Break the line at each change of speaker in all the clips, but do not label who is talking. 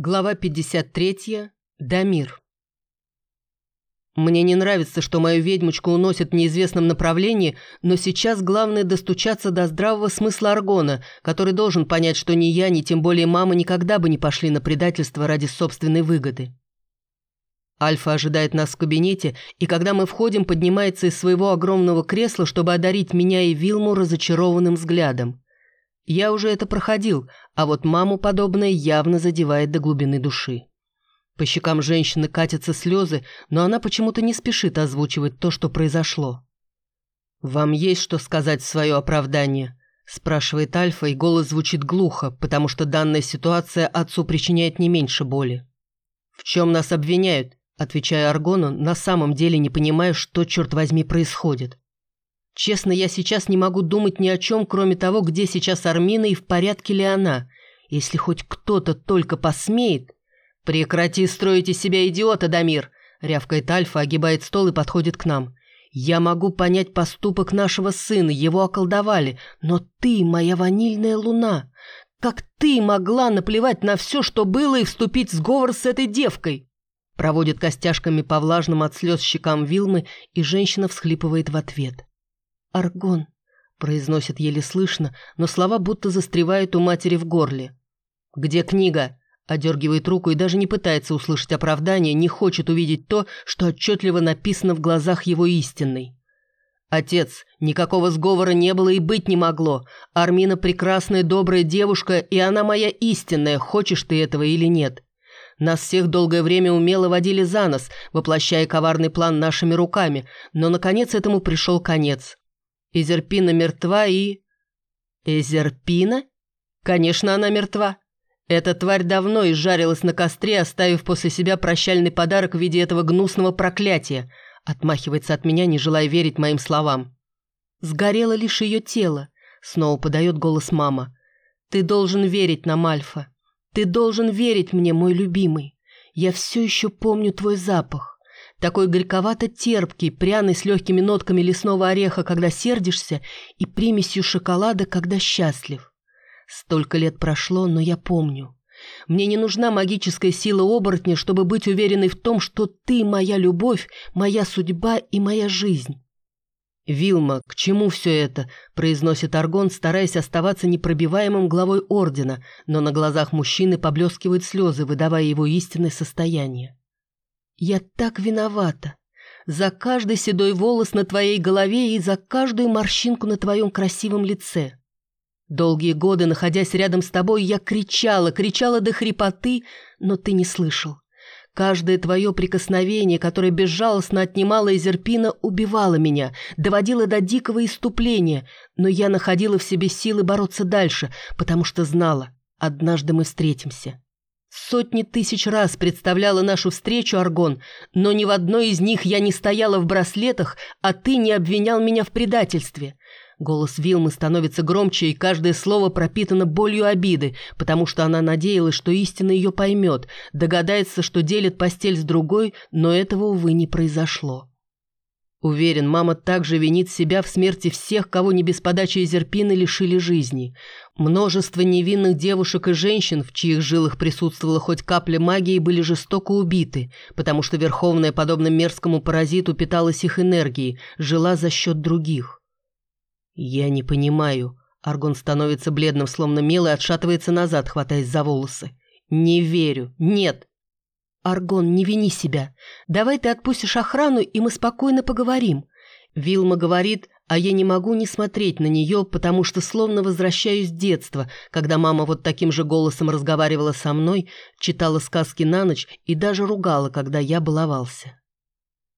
Глава 53. Дамир. Мне не нравится, что мою ведьмочку уносят в неизвестном направлении, но сейчас главное достучаться до здравого смысла Аргона, который должен понять, что ни я, ни тем более мама никогда бы не пошли на предательство ради собственной выгоды. Альфа ожидает нас в кабинете, и когда мы входим, поднимается из своего огромного кресла, чтобы одарить меня и Вилму разочарованным взглядом. Я уже это проходил, а вот маму подобное явно задевает до глубины души. По щекам женщины катятся слезы, но она почему-то не спешит озвучивать то, что произошло. «Вам есть что сказать в свое оправдание?» – спрашивает Альфа, и голос звучит глухо, потому что данная ситуация отцу причиняет не меньше боли. «В чем нас обвиняют?» – отвечая Аргону, на самом деле не понимая, что, черт возьми, происходит. Честно, я сейчас не могу думать ни о чем, кроме того, где сейчас Армина и в порядке ли она. Если хоть кто-то только посмеет... «Прекрати строить из себя идиота, Дамир!» — рявкает Альфа, огибает стол и подходит к нам. «Я могу понять поступок нашего сына, его околдовали, но ты, моя ванильная луна, как ты могла наплевать на все, что было, и вступить в сговор с этой девкой?» Проводит костяшками по влажным от слез щекам Вилмы, и женщина всхлипывает в ответ. «Аргон», — произносит еле слышно, но слова будто застревают у матери в горле. «Где книга?» Одергивает руку и даже не пытается услышать оправдание, не хочет увидеть то, что отчетливо написано в глазах его истинной. «Отец, никакого сговора не было и быть не могло. Армина прекрасная, добрая девушка, и она моя истинная, хочешь ты этого или нет. Нас всех долгое время умело водили за нос, воплощая коварный план нашими руками, но, наконец, этому пришел конец. Эзерпина мертва и... Эзерпина? Конечно, она мертва. Эта тварь давно изжарилась на костре, оставив после себя прощальный подарок в виде этого гнусного проклятия. Отмахивается от меня, не желая верить моим словам. Сгорело лишь ее тело. Снова подает голос мама. Ты должен верить нам, Альфа. Ты должен верить мне, мой любимый. Я все еще помню твой запах. Такой горьковато-терпкий, пряный с легкими нотками лесного ореха, когда сердишься, и примесью шоколада, когда счастлив. Столько лет прошло, но я помню. Мне не нужна магическая сила оборотня, чтобы быть уверенной в том, что ты моя любовь, моя судьба и моя жизнь. «Вилма, к чему все это?» – произносит Аргон, стараясь оставаться непробиваемым главой Ордена, но на глазах мужчины поблескивают слезы, выдавая его истинное состояние. «Я так виновата. За каждый седой волос на твоей голове и за каждую морщинку на твоем красивом лице. Долгие годы, находясь рядом с тобой, я кричала, кричала до хрипоты, но ты не слышал. Каждое твое прикосновение, которое безжалостно отнимало Изерпина, убивало меня, доводило до дикого иступления, но я находила в себе силы бороться дальше, потому что знала, однажды мы встретимся. Сотни тысяч раз представляла нашу встречу, Аргон, но ни в одной из них я не стояла в браслетах, а ты не обвинял меня в предательстве. Голос Вилмы становится громче, и каждое слово пропитано болью обиды, потому что она надеялась, что истина ее поймет, догадается, что делит постель с другой, но этого, увы, не произошло. Уверен, мама также винит себя в смерти всех, кого не без подачи Изерпины лишили жизни. Множество невинных девушек и женщин, в чьих жилах присутствовала хоть капля магии, были жестоко убиты, потому что Верховная, подобно мерзкому паразиту, питалась их энергией, жила за счет других. «Я не понимаю». Аргон становится бледным, словно мел, и отшатывается назад, хватаясь за волосы. «Не верю. Нет. «Аргон, не вини себя. Давай ты отпустишь охрану, и мы спокойно поговорим». Вилма говорит, а я не могу не смотреть на нее, потому что словно возвращаюсь в детство, когда мама вот таким же голосом разговаривала со мной, читала сказки на ночь и даже ругала, когда я баловался.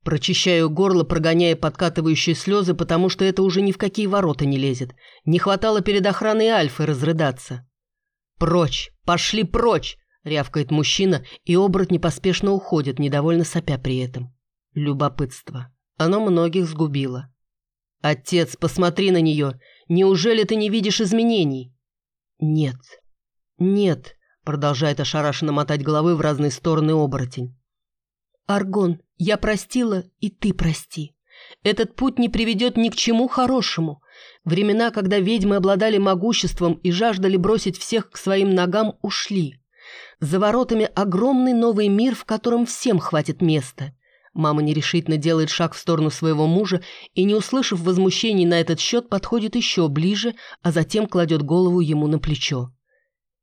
Прочищаю горло, прогоняя подкатывающие слезы, потому что это уже ни в какие ворота не лезет. Не хватало перед охраной Альфы разрыдаться. «Прочь! Пошли прочь!» — рявкает мужчина, и оборот непоспешно уходит, недовольно сопя при этом. Любопытство. Оно многих сгубило. «Отец, посмотри на нее! Неужели ты не видишь изменений?» «Нет, нет», — продолжает ошарашенно мотать головой в разные стороны оборотень. «Аргон, я простила, и ты прости. Этот путь не приведет ни к чему хорошему. Времена, когда ведьмы обладали могуществом и жаждали бросить всех к своим ногам, ушли. За воротами огромный новый мир, в котором всем хватит места. Мама нерешительно делает шаг в сторону своего мужа и, не услышав возмущений на этот счет, подходит еще ближе, а затем кладет голову ему на плечо.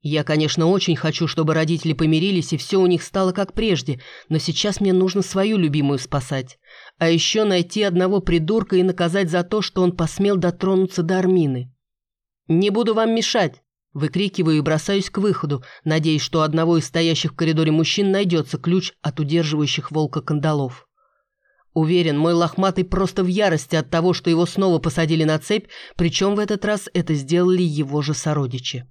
Я, конечно, очень хочу, чтобы родители помирились и все у них стало как прежде, но сейчас мне нужно свою любимую спасать. А еще найти одного придурка и наказать за то, что он посмел дотронуться до Армины. «Не буду вам мешать!» Выкрикиваю и бросаюсь к выходу, надеясь, что у одного из стоящих в коридоре мужчин найдется ключ от удерживающих волка кандалов. Уверен, мой лохматый просто в ярости от того, что его снова посадили на цепь, причем в этот раз это сделали его же сородичи.